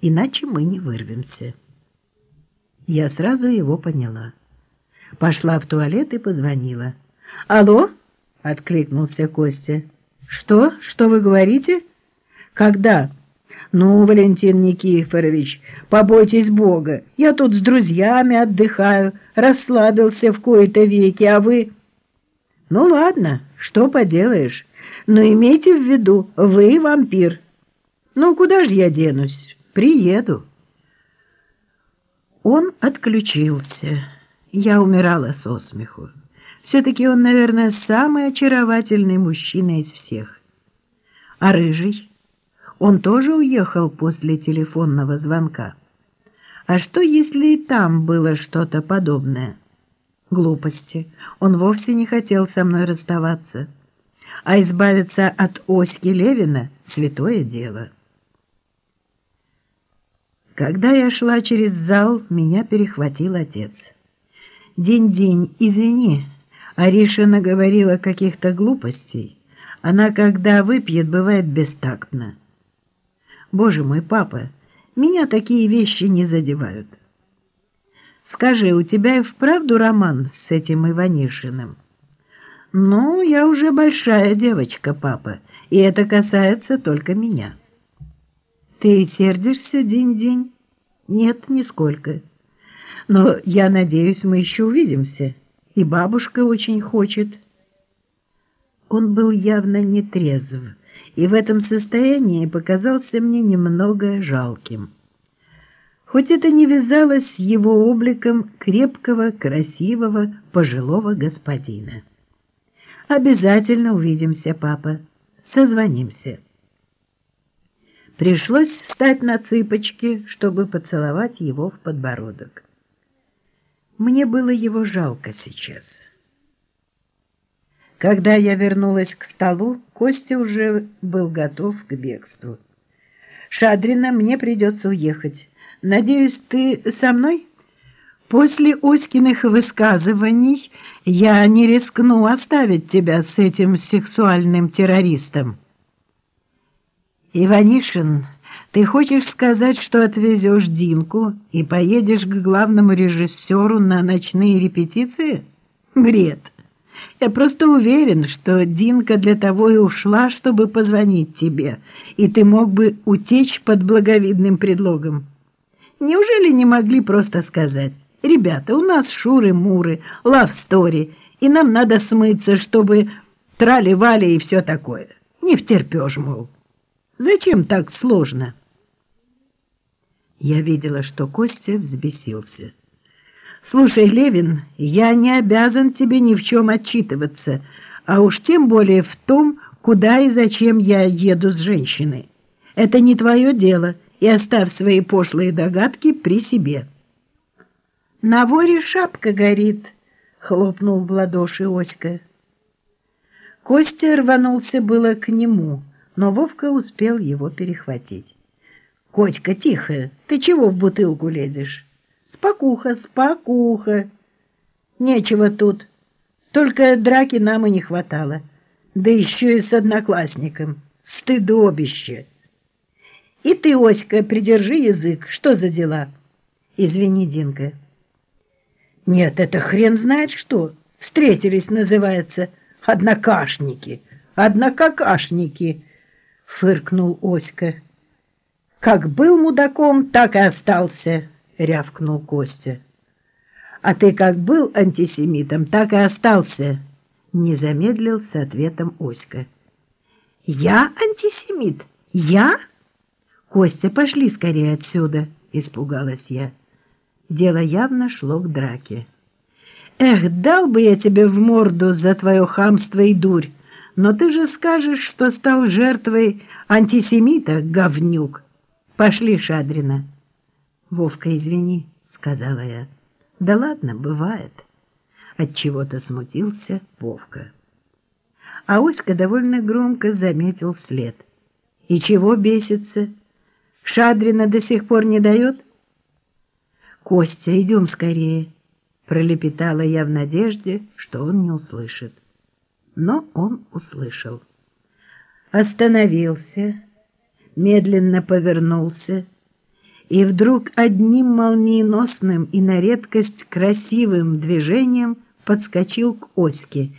иначе мы не вырвемся. Я сразу его поняла. Пошла в туалет и позвонила. «Алло?» — откликнулся Костя. «Что? Что вы говорите?» «Когда?» «Ну, Валентин Никифорович, побойтесь Бога. Я тут с друзьями отдыхаю, расслабился в кои-то веки, а вы...» «Ну ладно, что поделаешь. Но имейте в виду, вы вампир. Ну, куда же я денусь? Приеду». Он отключился. Я умирала со смеху. Все-таки он, наверное, самый очаровательный мужчина из всех. А рыжий? Он тоже уехал после телефонного звонка. А что, если и там было что-то подобное? Глупости. Он вовсе не хотел со мной расставаться. А избавиться от Оськи Левина — святое дело. Когда я шла через зал, меня перехватил отец. «День-день, извини, Ариша наговорила каких-то глупостей. Она, когда выпьет, бывает бестактна». «Боже мой, папа, меня такие вещи не задевают». «Скажи, у тебя и вправду роман с этим Иванишиным?» «Ну, я уже большая девочка, папа, и это касается только меня». Ты сердишься день-день? Нет, нисколько. Но я надеюсь, мы еще увидимся. И бабушка очень хочет. Он был явно нетрезв, и в этом состоянии показался мне немного жалким. Хоть это не вязалось с его обликом крепкого, красивого, пожилого господина. Обязательно увидимся, папа. Созвонимся. Пришлось встать на цыпочки, чтобы поцеловать его в подбородок. Мне было его жалко сейчас. Когда я вернулась к столу, Костя уже был готов к бегству. «Шадрина, мне придется уехать. Надеюсь, ты со мной?» «После Оськиных высказываний я не рискну оставить тебя с этим сексуальным террористом». «Иванишин, ты хочешь сказать, что отвезешь Динку и поедешь к главному режиссеру на ночные репетиции? Бред! Я просто уверен, что Динка для того и ушла, чтобы позвонить тебе, и ты мог бы утечь под благовидным предлогом. Неужели не могли просто сказать, «Ребята, у нас шуры-муры, лав-стори, и нам надо смыться, чтобы трали-вали и все такое. Не втерпешь, мол». Зачем так сложно?» Я видела, что Костя взбесился. «Слушай, Левин, я не обязан тебе ни в чем отчитываться, а уж тем более в том, куда и зачем я еду с женщиной. Это не твое дело, и оставь свои пошлые догадки при себе». «На воре шапка горит», — хлопнул в ладоши Оська. Костя рванулся было к нему — но Вовка успел его перехватить. «Котька, тихо! Ты чего в бутылку лезешь?» «Спокуха, спокуха!» «Нечего тут. Только драки нам и не хватало. Да еще и с одноклассником. Стыдобище!» «И ты, Оська, придержи язык. Что за дела?» «Извини, Динка». «Нет, это хрен знает что. Встретились, называется, однокашники. Однокакашники!» Фыркнул Оська. «Как был мудаком, так и остался», — рявкнул Костя. «А ты как был антисемитом, так и остался», — не замедлил с ответом Оська. «Я антисемит? Я?» «Костя, пошли скорее отсюда», — испугалась я. Дело явно шло к драке. «Эх, дал бы я тебе в морду за твое хамство и дурь!» Но ты же скажешь, что стал жертвой антисемита, говнюк. Пошли, Шадрина. Вовка, извини, сказала я. Да ладно, бывает. От чего-то смутился Вовка. А Оська довольно громко заметил след. И чего бесится? Шадрина до сих пор не дает? Костя, идем скорее, пролепетала я в надежде, что он не услышит но он услышал. Остановился, медленно повернулся и вдруг одним молниеносным и на редкость красивым движением подскочил к Оське